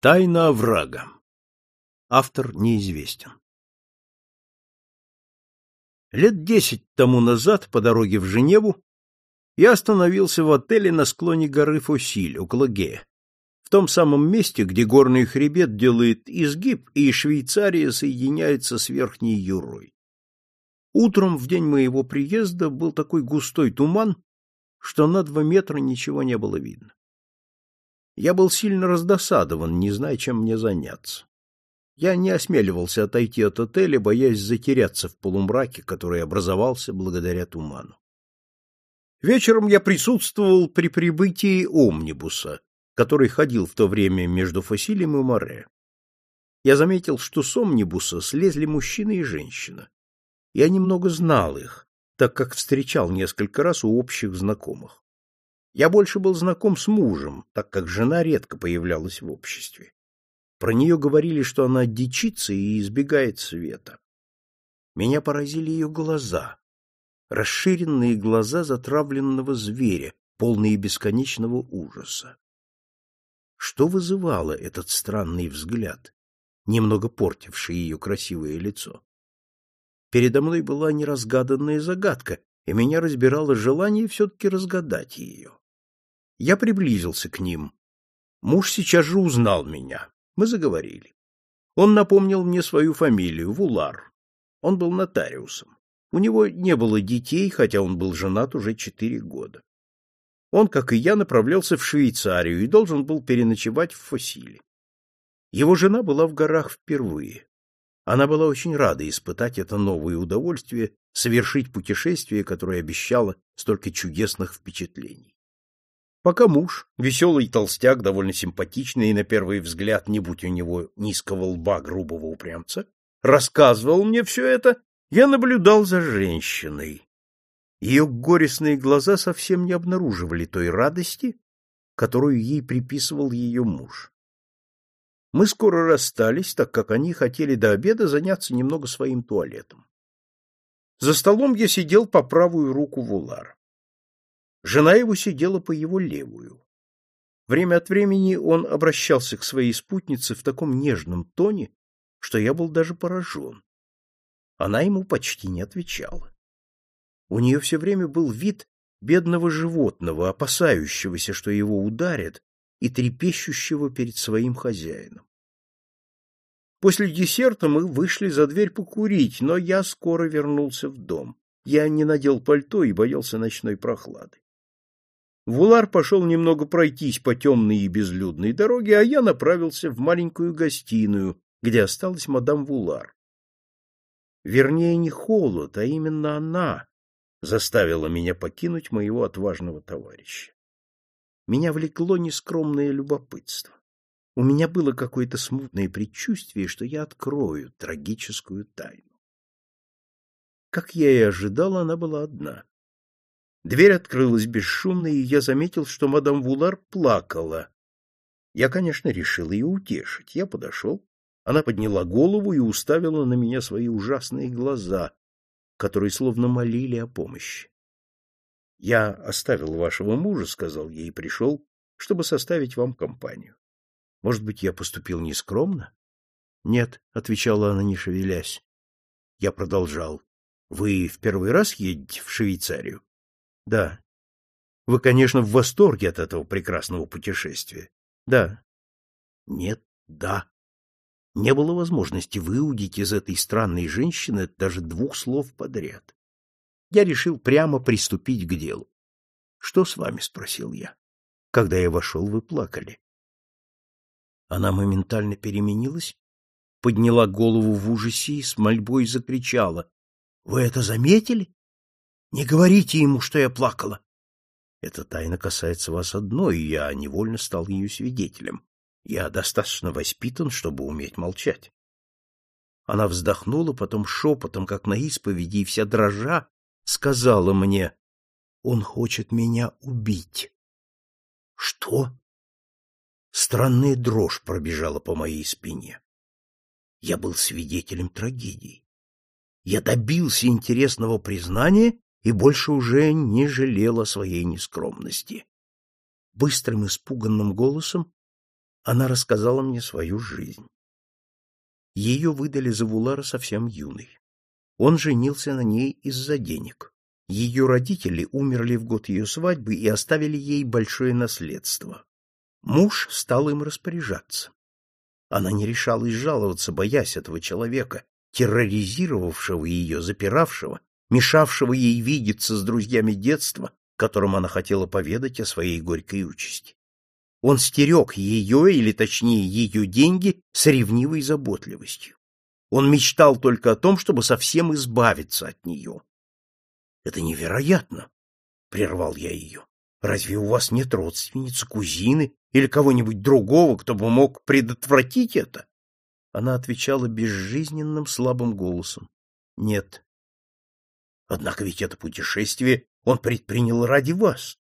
Тайна оврага. Автор неизвестен. Лет десять тому назад по дороге в Женеву я остановился в отеле на склоне горы Фосиль, около Гея, в том самом месте, где горный хребет делает изгиб, и Швейцария соединяется с Верхней Юрой. Утром в день моего приезда был такой густой туман, что на два метра ничего не было видно. Я был сильно раздосадован, не зная, чем мне заняться. Я не осмеливался отойти от отеля, боясь затеряться в полумраке, который образовался благодаря туману. Вечером я присутствовал при прибытии омнибуса, который ходил в то время между Фасилием и Море. Я заметил, что с омнибуса слезли мужчина и женщина. Я немного знал их, так как встречал несколько раз у общих знакомых. Я больше был знаком с мужем, так как жена редко появлялась в обществе. Про нее говорили, что она дичится и избегает света. Меня поразили ее глаза, расширенные глаза затравленного зверя, полные бесконечного ужаса. Что вызывало этот странный взгляд, немного портивший ее красивое лицо? Передо мной была неразгаданная загадка, и меня разбирало желание все-таки разгадать ее. Я приблизился к ним. Муж сейчас же узнал меня. Мы заговорили. Он напомнил мне свою фамилию, Вулар. Он был нотариусом. У него не было детей, хотя он был женат уже четыре года. Он, как и я, направлялся в Швейцарию и должен был переночевать в Фасиле. Его жена была в горах впервые. Она была очень рада испытать это новое удовольствие, совершить путешествие, которое обещало столько чудесных впечатлений. Пока муж, веселый толстяк, довольно симпатичный и на первый взгляд, не будь у него низкого лба грубого упрямца, рассказывал мне все это, я наблюдал за женщиной. Ее горестные глаза совсем не обнаруживали той радости, которую ей приписывал ее муж. Мы скоро расстались, так как они хотели до обеда заняться немного своим туалетом. За столом я сидел по правую руку Вулара. Жена его сидела по его левую. Время от времени он обращался к своей спутнице в таком нежном тоне, что я был даже поражен. Она ему почти не отвечала. У нее все время был вид бедного животного, опасающегося, что его ударят, и трепещущего перед своим хозяином. После десерта мы вышли за дверь покурить, но я скоро вернулся в дом. Я не надел пальто и боялся ночной прохлады. Вулар пошел немного пройтись по темной и безлюдной дороге, а я направился в маленькую гостиную, где осталась мадам Вулар. Вернее, не холод, а именно она заставила меня покинуть моего отважного товарища. Меня влекло нескромное любопытство. У меня было какое-то смутное предчувствие, что я открою трагическую тайну. Как я и ожидал, она была одна. Дверь открылась бесшумно, и я заметил, что мадам Вулар плакала. Я, конечно, решил ее утешить. Я подошел. Она подняла голову и уставила на меня свои ужасные глаза, которые словно молили о помощи. — Я оставил вашего мужа, — сказал ей, — пришел, чтобы составить вам компанию. Может быть, я поступил нескромно? — Нет, — отвечала она, не шевелясь. Я продолжал. — Вы в первый раз едете в Швейцарию? Да. Вы, конечно, в восторге от этого прекрасного путешествия. Да. Нет, да. Не было возможности выудить из этой странной женщины даже двух слов подряд. Я решил прямо приступить к делу. — Что с вами? — спросил я. — Когда я вошел, вы плакали. Она моментально переменилась, подняла голову в ужасе и с мольбой закричала. — Вы это заметили? Не говорите ему, что я плакала. Эта тайна касается вас одной, и я невольно стал ее свидетелем. Я достаточно воспитан, чтобы уметь молчать. Она вздохнула, потом шепотом, как на исповеди, и вся дрожа, сказала мне, «Он хочет меня убить». «Что?» Странная дрожь пробежала по моей спине. Я был свидетелем трагедии. Я добился интересного признания и больше уже не жалела своей нескромности. Быстрым испуганным голосом Она рассказала мне свою жизнь. Ее выдали за Вулара совсем юной. Он женился на ней из-за денег. Ее родители умерли в год ее свадьбы и оставили ей большое наследство. Муж стал им распоряжаться. Она не решалась жаловаться, боясь этого человека, терроризировавшего ее, запиравшего, мешавшего ей видеться с друзьями детства, которым она хотела поведать о своей горькой участи. Он стерег ее, или точнее ее деньги, с ревнивой заботливостью. Он мечтал только о том, чтобы совсем избавиться от нее. — Это невероятно! — прервал я ее. — Разве у вас нет родственницы, кузины или кого-нибудь другого, кто бы мог предотвратить это? Она отвечала безжизненным слабым голосом. — Нет. — Однако ведь это путешествие он предпринял ради вас.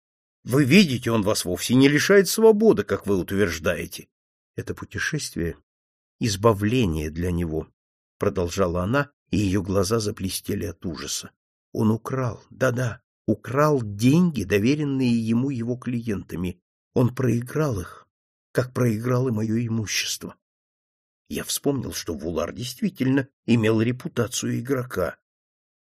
Вы видите, он вас вовсе не лишает свободы, как вы утверждаете. Это путешествие — избавление для него, — продолжала она, и ее глаза заблестели от ужаса. Он украл, да-да, украл деньги, доверенные ему его клиентами. Он проиграл их, как проиграл и мое имущество. Я вспомнил, что Вулар действительно имел репутацию игрока.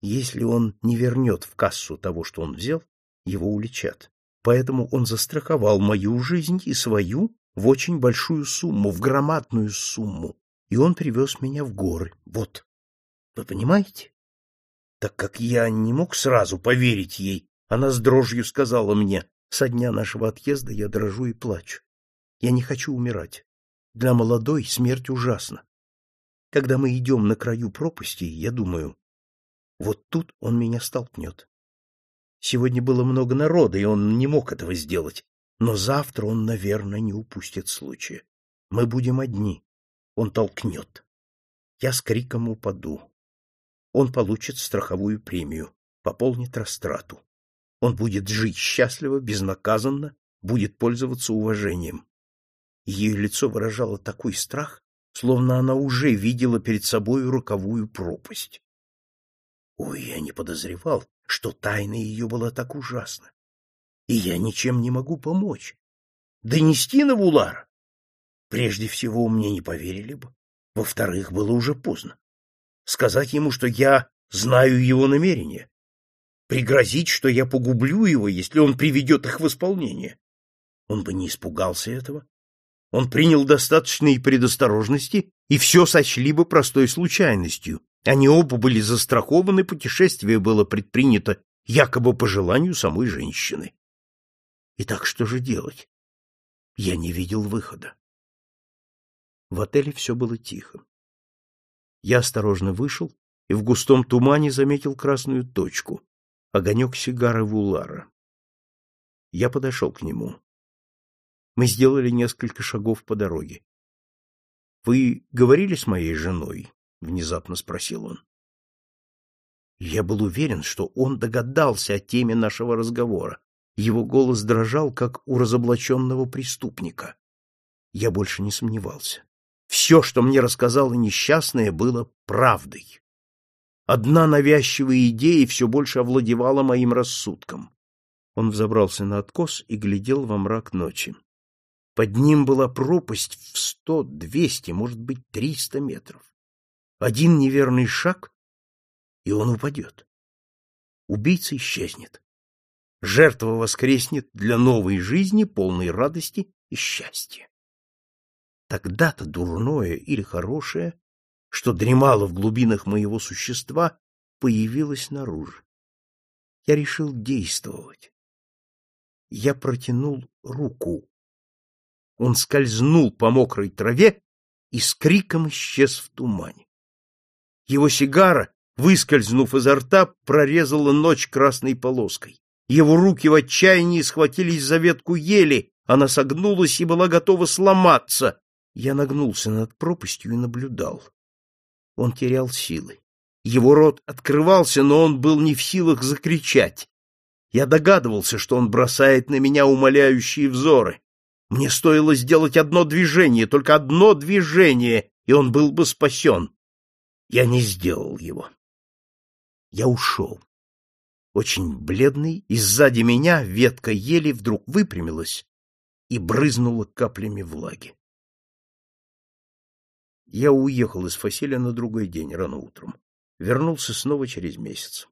Если он не вернет в кассу того, что он взял, его уличат. Поэтому он застраховал мою жизнь и свою в очень большую сумму, в громадную сумму. И он привез меня в горы. Вот. Вы понимаете? Так как я не мог сразу поверить ей, она с дрожью сказала мне, со дня нашего отъезда я дрожу и плачу. Я не хочу умирать. Для молодой смерть ужасна. Когда мы идем на краю пропасти, я думаю, вот тут он меня столкнет. Сегодня было много народа, и он не мог этого сделать. Но завтра он, наверное, не упустит случая. Мы будем одни. Он толкнет. Я с криком упаду. Он получит страховую премию, пополнит растрату. Он будет жить счастливо, безнаказанно, будет пользоваться уважением. Ее лицо выражало такой страх, словно она уже видела перед собой роковую пропасть. Ой, я не подозревал, что тайна ее была так ужасна. И я ничем не могу помочь. Донести на Вулара? Прежде всего, мне не поверили бы. Во-вторых, было уже поздно. Сказать ему, что я знаю его намерения. Пригрозить, что я погублю его, если он приведет их в исполнение. Он бы не испугался этого. Он принял достаточные предосторожности, и все сочли бы простой случайностью, они оба были застрахованы, путешествие было предпринято якобы по желанию самой женщины. Итак, что же делать? Я не видел выхода. В отеле все было тихо. Я осторожно вышел и в густом тумане заметил красную точку — огонек сигары Вулара. Я подошел к нему. Мы сделали несколько шагов по дороге. — Вы говорили с моей женой? Внезапно спросил он. Я был уверен, что он догадался о теме нашего разговора. Его голос дрожал, как у разоблаченного преступника. Я больше не сомневался. Все, что мне рассказала несчастная, было правдой. Одна навязчивая идея все больше овладевала моим рассудком. Он взобрался на откос и глядел во мрак ночи. Под ним была пропасть в сто, двести, может быть, триста метров. Один неверный шаг, и он упадет. Убийца исчезнет. Жертва воскреснет для новой жизни, полной радости и счастья. Тогда-то дурное или хорошее, что дремало в глубинах моего существа, появилось наружу. Я решил действовать. Я протянул руку. Он скользнул по мокрой траве и с криком исчез в тумане. Его сигара, выскользнув изо рта, прорезала ночь красной полоской. Его руки в отчаянии схватились за ветку ели, она согнулась и была готова сломаться. Я нагнулся над пропастью и наблюдал. Он терял силы. Его рот открывался, но он был не в силах закричать. Я догадывался, что он бросает на меня умоляющие взоры. Мне стоило сделать одно движение, только одно движение, и он был бы спасен. Я не сделал его. Я ушел. Очень бледный, и сзади меня ветка ели вдруг выпрямилась и брызнула каплями влаги. Я уехал из Фасиля на другой день, рано утром. Вернулся снова через месяц.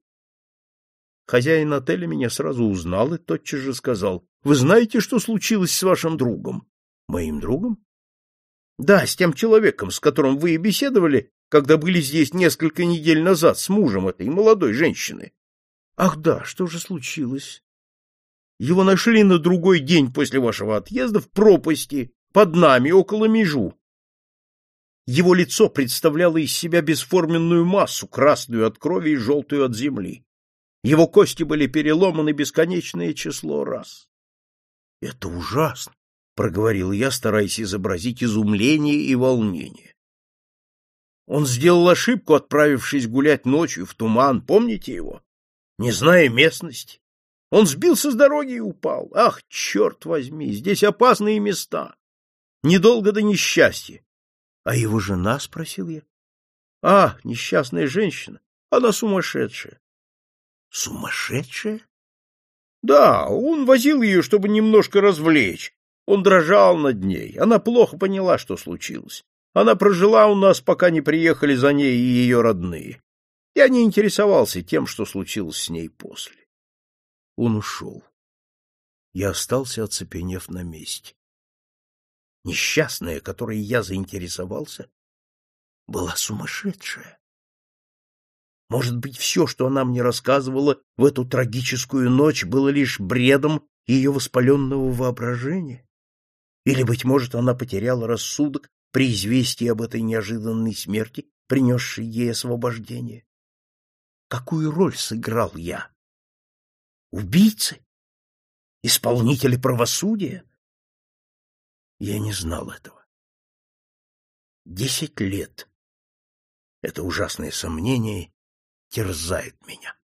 Хозяин отеля меня сразу узнал и тотчас же сказал, «Вы знаете, что случилось с вашим другом?» «Моим другом?» «Да, с тем человеком, с которым вы и беседовали, когда были здесь несколько недель назад с мужем этой молодой женщины». «Ах да, что же случилось?» «Его нашли на другой день после вашего отъезда в пропасти, под нами, около межу. Его лицо представляло из себя бесформенную массу, красную от крови и желтую от земли. Его кости были переломаны бесконечное число раз. — Это ужасно, — проговорил я, стараясь изобразить изумление и волнение. Он сделал ошибку, отправившись гулять ночью в туман, помните его? Не зная местности. Он сбился с дороги и упал. Ах, черт возьми, здесь опасные места. Недолго до несчастья. — А его жена? — спросил я. — А, несчастная женщина. Она сумасшедшая. — Сумасшедшая? — Да, он возил ее, чтобы немножко развлечь. Он дрожал над ней. Она плохо поняла, что случилось. Она прожила у нас, пока не приехали за ней и ее родные. Я не интересовался тем, что случилось с ней после. Он ушел. Я остался, оцепенев на месте несчастная, которой я заинтересовался, была сумасшедшая. Может быть, все, что она мне рассказывала в эту трагическую ночь, было лишь бредом ее воспаленного воображения? Или, быть может, она потеряла рассудок при известии об этой неожиданной смерти, принесшей ей освобождение? Какую роль сыграл я? Убийцы? Исполнители правосудия? Я не знал этого. Десять лет. Это ужасное сомнение терзает меня.